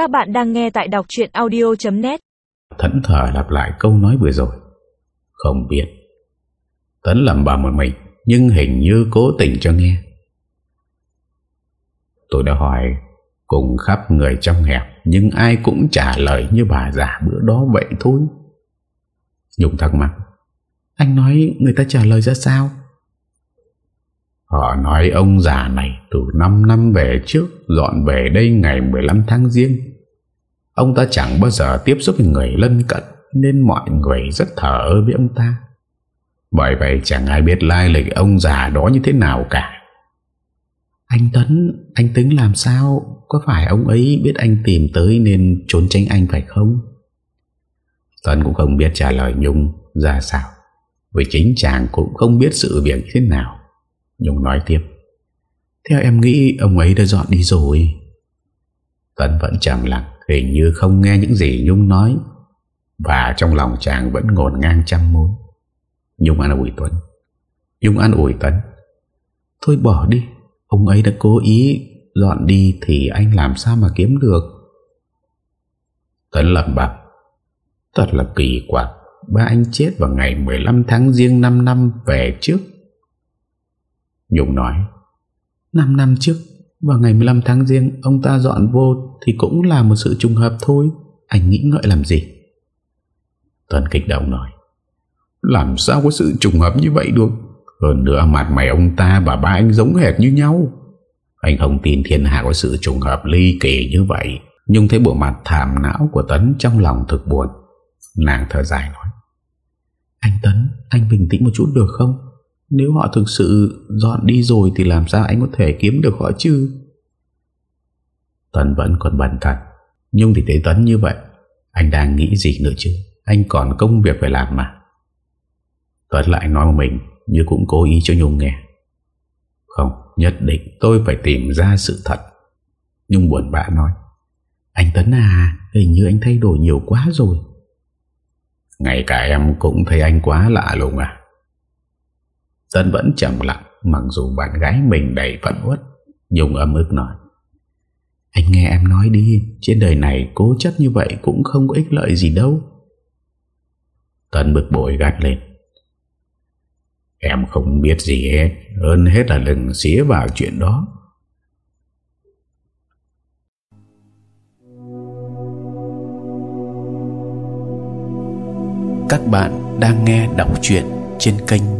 Các bạn đang nghe tại đọc chuyện audio.net Thẫn thờ lặp lại câu nói vừa rồi. Không biết. Tấn lầm bà một mình, Nhưng hình như cố tình cho nghe. Tôi đã hỏi, Cùng khắp người trong hẹp, Nhưng ai cũng trả lời như bà già bữa đó vậy thôi. Nhung thắc mắc, Anh nói người ta trả lời ra sao? Họ nói ông già này từ 5 năm về trước, dọn về đây ngày 15 tháng riêng. Ông ta chẳng bao giờ tiếp xúc với người lân cận nên mọi người rất thở với ông ta. Bởi vậy chẳng ai biết lai lịch ông già đó như thế nào cả. Anh Tấn, anh tính làm sao? Có phải ông ấy biết anh tìm tới nên trốn tránh anh phải không? Tấn cũng không biết trả lời Nhung ra sao. Vì chính chàng cũng không biết sự việc thế nào. Nhung nói tiếp Theo em nghĩ ông ấy đã dọn đi rồi Tấn vẫn trầm lặng, Hình như không nghe những gì Nhung nói. Và trong lòng chàng vẫn ngồn ngang trăm mối. Nhung ăn ủi Tuấn. Nhung ăn ủi Tấn Thôi bỏ đi, Ông ấy đã cố ý dọn đi Thì anh làm sao mà kiếm được? Tấn lầm bạc Thật là kỳ quặc, Ba anh chết vào ngày 15 tháng riêng 5 năm về trước. Nhung nói. 5 năm trước vào ngày 15 tháng riêng Ông ta dọn vô thì cũng là một sự trùng hợp thôi. Anh nghĩ ngợi làm gì? Tuấn kích động nói Làm sao có sự trùng hợp như vậy được? Hơn nữa mặt mày ông ta và ba anh giống hệt như nhau. Anh không tin thiên hạ có sự trùng hợp ly kỳ như vậy Nhung thấy bộ mặt thảm não của Tấn trong lòng thực buồn. Nàng thở dài nói Anh Tấn Anh bình tĩnh một chút được không nếu họ thực sự dọn đi rồi Thì làm sao anh có thể kiếm được họ chứ? Tấn vẫn còn bận thật Nhung thì thấy Tấn như vậy, Anh đang nghĩ gì nữa chứ? Anh còn công việc phải làm mà. Tuấn lại nói một mình, Như cũng cố ý cho Nhung nghe. Không, nhất định tôi phải tìm ra sự thật. Nhung buồn bã nói. Anh Tấn à Hình như anh thay đổi nhiều quá rồi. Ngay cả em cũng thấy anh quá lạ lùng à. Dân vẫn trầm lặng, Mặc dù bạn gái mình đầy phận uất. Nhung âm ức nói, Anh nghe em nói đi, Trên đời này cố chấp như vậy Cũng không có ích lợi gì đâu. Tân bực bội gạt lên, Em không biết gì hết, Hơn hết là đừng xía vào chuyện đó. Các bạn đang nghe đọc truyện trên kênh